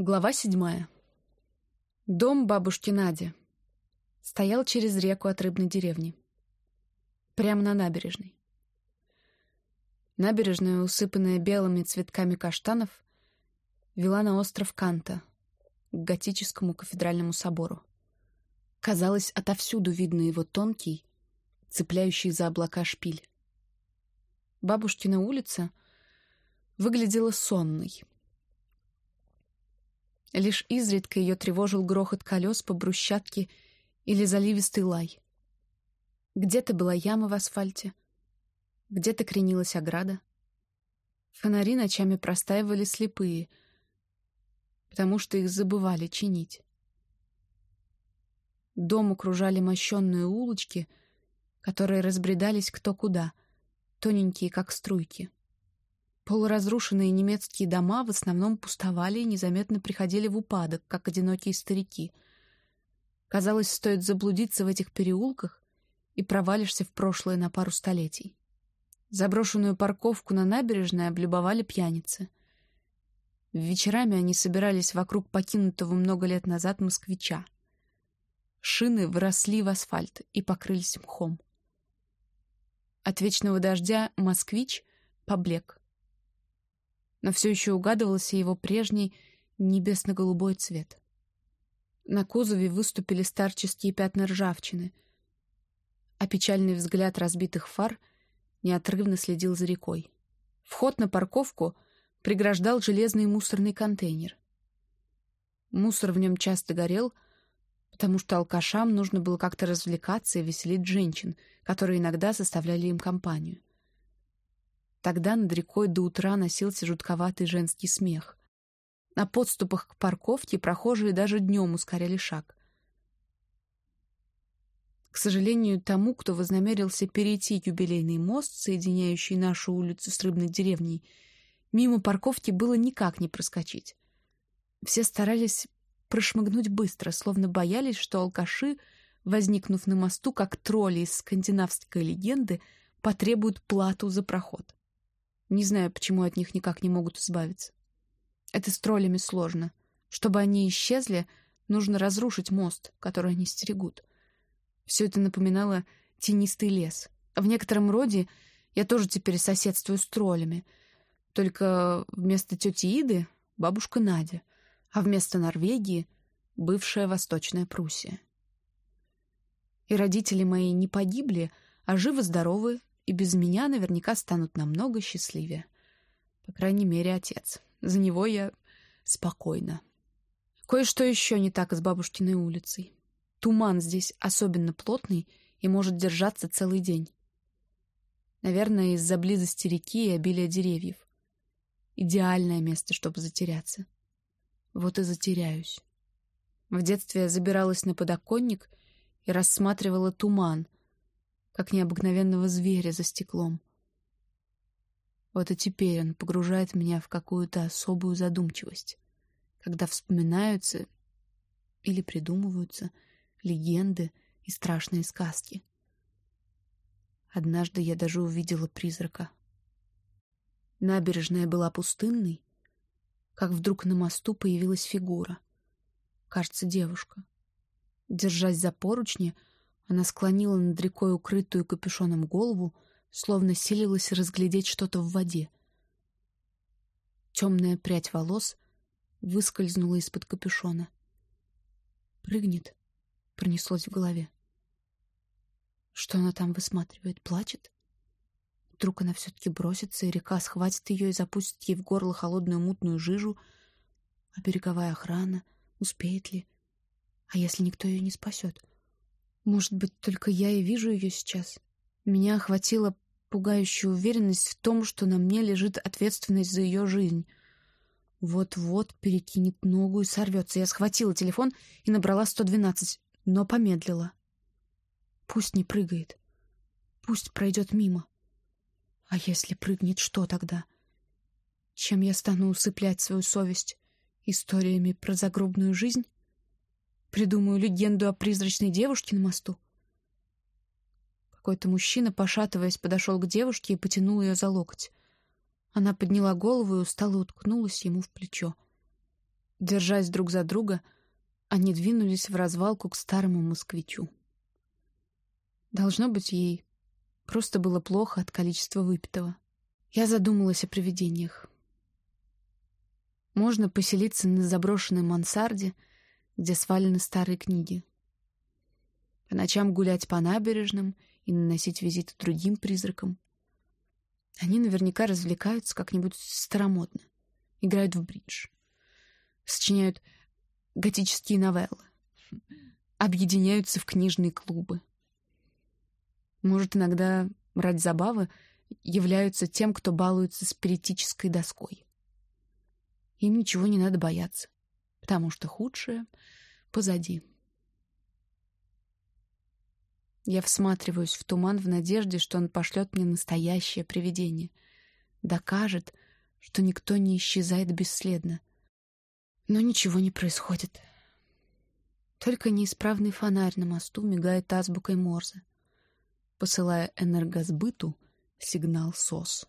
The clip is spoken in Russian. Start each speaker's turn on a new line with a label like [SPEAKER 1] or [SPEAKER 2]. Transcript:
[SPEAKER 1] Глава седьмая. Дом бабушки Нади стоял через реку от рыбной деревни. Прямо на набережной. Набережная, усыпанная белыми цветками каштанов, вела на остров Канта, к готическому кафедральному собору. Казалось, отовсюду видно его тонкий, цепляющий за облака шпиль. Бабушкина улица выглядела сонной — Лишь изредка ее тревожил грохот колес по брусчатке или заливистый лай. Где-то была яма в асфальте, где-то кренилась ограда. Фонари ночами простаивали слепые, потому что их забывали чинить. Дом окружали мощенные улочки, которые разбредались кто куда, тоненькие, как струйки. Полуразрушенные немецкие дома в основном пустовали и незаметно приходили в упадок, как одинокие старики. Казалось, стоит заблудиться в этих переулках, и провалишься в прошлое на пару столетий. Заброшенную парковку на набережной облюбовали пьяницы. Вечерами они собирались вокруг покинутого много лет назад москвича. Шины вросли в асфальт и покрылись мхом. От вечного дождя москвич поблек но все еще угадывался его прежний небесно-голубой цвет. На кузове выступили старческие пятна ржавчины, а печальный взгляд разбитых фар неотрывно следил за рекой. Вход на парковку преграждал железный мусорный контейнер. Мусор в нем часто горел, потому что алкашам нужно было как-то развлекаться и веселить женщин, которые иногда составляли им компанию. Тогда над рекой до утра носился жутковатый женский смех. На подступах к парковке прохожие даже днем ускоряли шаг. К сожалению, тому, кто вознамерился перейти юбилейный мост, соединяющий нашу улицу с рыбной деревней, мимо парковки было никак не проскочить. Все старались прошмыгнуть быстро, словно боялись, что алкаши, возникнув на мосту, как тролли из скандинавской легенды, потребуют плату за проход. Не знаю, почему от них никак не могут избавиться. Это с троллями сложно. Чтобы они исчезли, нужно разрушить мост, который они стерегут. Все это напоминало тенистый лес. В некотором роде я тоже теперь соседствую с троллями. Только вместо тети Иды — бабушка Надя, а вместо Норвегии — бывшая Восточная Пруссия. И родители мои не погибли, а живы-здоровы и без меня наверняка станут намного счастливее. По крайней мере, отец. За него я спокойна. Кое-что еще не так с бабушкиной улицей. Туман здесь особенно плотный и может держаться целый день. Наверное, из-за близости реки и обилия деревьев. Идеальное место, чтобы затеряться. Вот и затеряюсь. В детстве я забиралась на подоконник и рассматривала туман — как необыкновенного зверя за стеклом. Вот и теперь он погружает меня в какую-то особую задумчивость, когда вспоминаются или придумываются легенды и страшные сказки. Однажды я даже увидела призрака. Набережная была пустынной, как вдруг на мосту появилась фигура. Кажется, девушка. Держась за поручни, она склонила над рекой укрытую капюшоном голову, словно силилась разглядеть что-то в воде. Темная прядь волос выскользнула из-под капюшона. «Прыгнет», — пронеслось в голове. Что она там высматривает? Плачет? Вдруг она все-таки бросится, и река схватит ее и запустит ей в горло холодную мутную жижу. А береговая охрана успеет ли? А если никто ее не спасет? Может быть, только я и вижу ее сейчас. Меня охватила пугающая уверенность в том, что на мне лежит ответственность за ее жизнь. Вот-вот перекинет ногу и сорвется. Я схватила телефон и набрала 112, но помедлила. Пусть не прыгает. Пусть пройдет мимо. А если прыгнет, что тогда? Чем я стану усыплять свою совесть? Историями про загробную жизнь? Придумаю легенду о призрачной девушке на мосту. Какой-то мужчина, пошатываясь, подошел к девушке и потянул ее за локоть. Она подняла голову и устало уткнулась ему в плечо. Держась друг за друга, они двинулись в развалку к старому москвичу. Должно быть, ей просто было плохо от количества выпитого. Я задумалась о привидениях. Можно поселиться на заброшенной мансарде, где свалены старые книги. По ночам гулять по набережным и наносить визиты другим призракам. Они наверняка развлекаются как-нибудь старомодно. Играют в бридж. Сочиняют готические новеллы. Объединяются в книжные клубы. Может, иногда ради забавы являются тем, кто балуется спиритической доской. Им ничего не надо бояться, потому что худшее позади. Я всматриваюсь в туман в надежде, что он пошлет мне настоящее привидение. Докажет, что никто не исчезает бесследно. Но ничего не происходит. Только неисправный фонарь на мосту мигает азбукой Морзе, посылая энергосбыту сигнал СОС.